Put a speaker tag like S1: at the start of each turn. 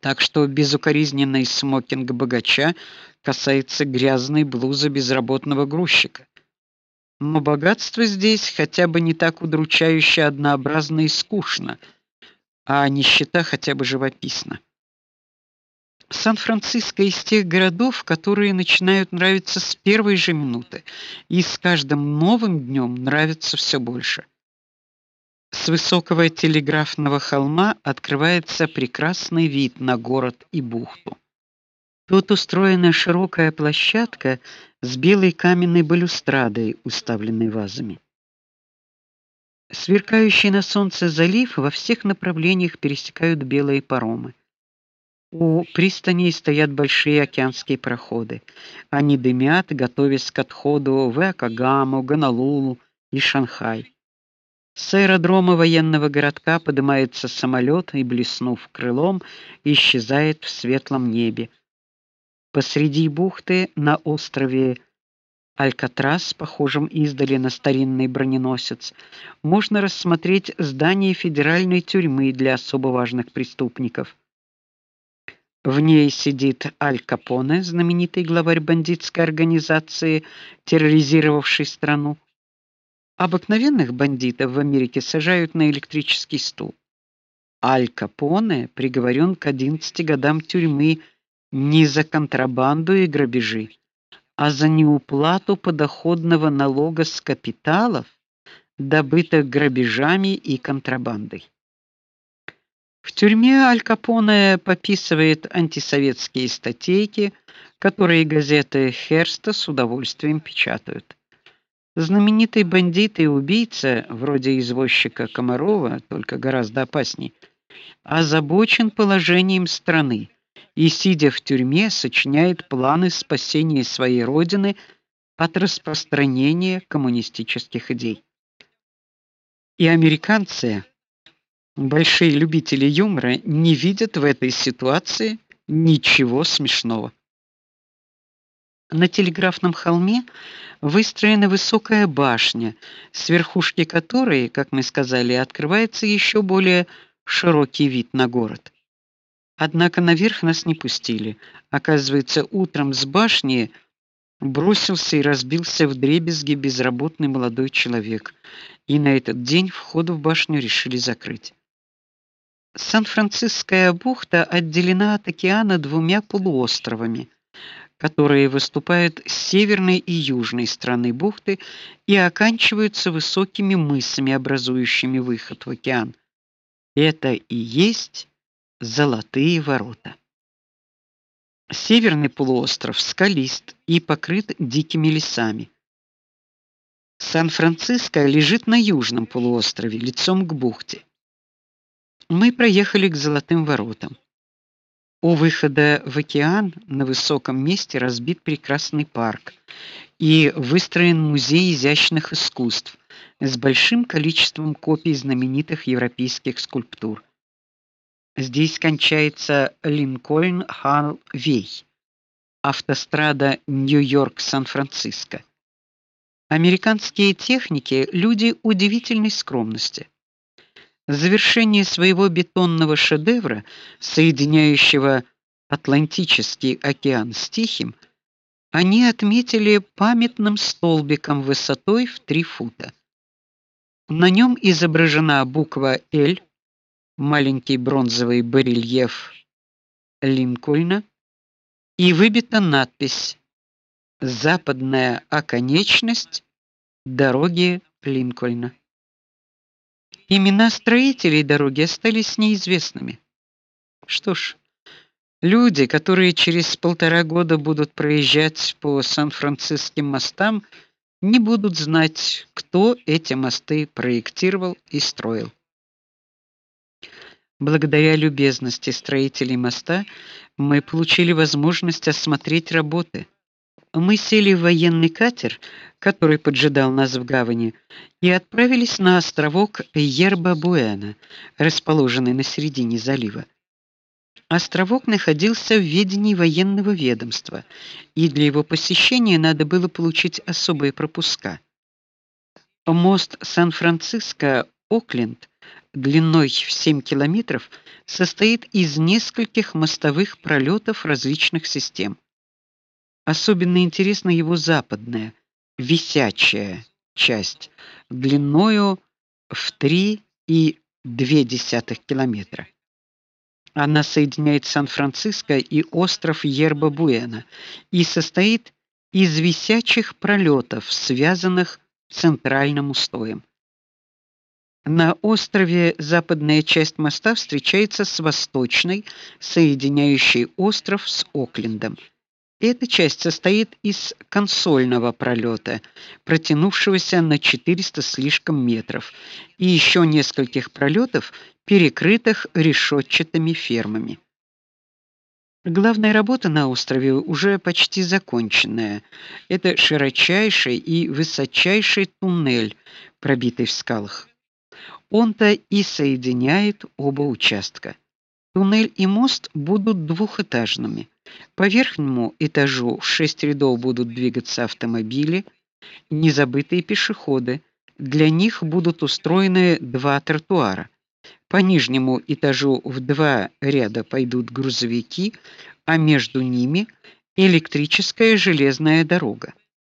S1: Так что безукоризненный смокинг богача касается грязной блузы безработного грузчика. Но богатство здесь хотя бы не так удручающе однообразно и скучно, а нищета хотя бы живописна. Сан-Франциско из тех городов, которые начинают нравиться с первой же минуты, и с каждым новым днем нравится все больше. С высокого телеграфного холма открывается прекрасный вид на город и бухту. Тут устроена широкая площадка с белой каменной балюстрадой, уставленной вазами. Сверкающий на солнце залив во всех направлениях пересекают белые паромы. У пристани стоят большие океанские пароходы. Они дымят, готовясь к отходу в Акагаму, Гонолулу и Шанхай. С аэродрома военного городка поднимается самолет и блеснув крылом, исчезает в светлом небе. Посреди бухты на острове Алькатрас, похожем издали на старинный броненосец, можно рассмотреть здание федеральной тюрьмы для особо важных преступников. В ней сидит Аль Капоне, знаменитый главарь бандитской организации, терроризировавший страну. Обыкновенных бандитов в Америке сажают на электрический стул. Аль Капоне приговорен к 11 годам тюрьмы не за контрабанду и грабежи, а за неуплату подоходного налога с капиталов, добытых грабежами и контрабандой. В тюрьме Аль Капоне пописывает антисоветские статейки, которые газеты Херста с удовольствием печатают. Знаменитый бандит и убийца, вроде извозчика Комарова, только гораздо опасней, озабочен положением страны и сидя в тюрьме сочиняет планы спасения своей родины от распространения коммунистических идей. И американцы большие любители юмора не видят в этой ситуации ничего смешного. На телеграфном холме выстроена высокая башня, с верхушки которой, как мы сказали, открывается еще более широкий вид на город. Однако наверх нас не пустили. Оказывается, утром с башни бросился и разбился вдребезги безработный молодой человек. И на этот день вход в башню решили закрыть. Сан-Франциская бухта отделена от океана двумя полуостровами, которые выступают с северной и южной стороны бухты и оканчиваются высокими мысами, образующими выход в океан. Это и есть Золотые ворота. Северный полуостров скалист и покрыт дикими лесами. Сан-Франциско лежит на южном полуострове, лицом к бухте мы проехали к Золотым воротам. У выхода в океан на высоком месте разбит прекрасный парк и выстроен музей изящных искусств с большим количеством копий знаменитых европейских скульптур. Здесь кончается Линкольн-Халл-Вей, автострада Нью-Йорк-Сан-Франциско. Американские техники люди удивительной скромности завершение своего бетонного шедевра, соединяющего Атлантический океан с Тихим, они отметили памятным столбиком высотой в 3 фута. На нем изображена буква Л, маленький бронзовый барельеф Линкольна и выбита надпись Западная оконечность дороги Линкольна. Имена строителей дороги остались неизвестными. Что ж, люди, которые через полтора года будут проезжать по Сан-Франциским мостам, не будут знать, кто эти мосты проектировал и строил. Благодаря любезности строителей моста мы получили возможность осмотреть работы. Мы сели в военный катер, который поджидал нас в гавани, и отправились на островок Ерба-Буэна, расположенный на середине залива. Островок находился в ведении военного ведомства, и для его посещения надо было получить особые пропуска. Мост Сан-Франциско Окленд длиной в 7 километров состоит из нескольких мостовых пролетов различных систем. Особенно интересна его западная, висячая часть, длиною в 3,2 километра. Она соединяет Сан-Франциско и остров Йерба-Буэна и состоит из висячих пролетов, связанных центральным устоем. На острове западная часть моста встречается с восточной, соединяющей остров с Оклендом. Эта часть состоит из консольного пролета, протянувшегося на 400 слишком метров, и еще нескольких пролетов, перекрытых решетчатыми фермами. Главная работа на острове уже почти законченная. Это широчайший и высочайший туннель, пробитый в скалах. Он-то и соединяет оба участка. Туннель и мост будут двухэтажными. По верхнему этажу в шесть рядов будут двигаться автомобили, незабытые пешеходы. Для них будут устроены два тротуара. По нижнему этажу в два ряда пойдут грузовики, а между ними электрическая железная дорога.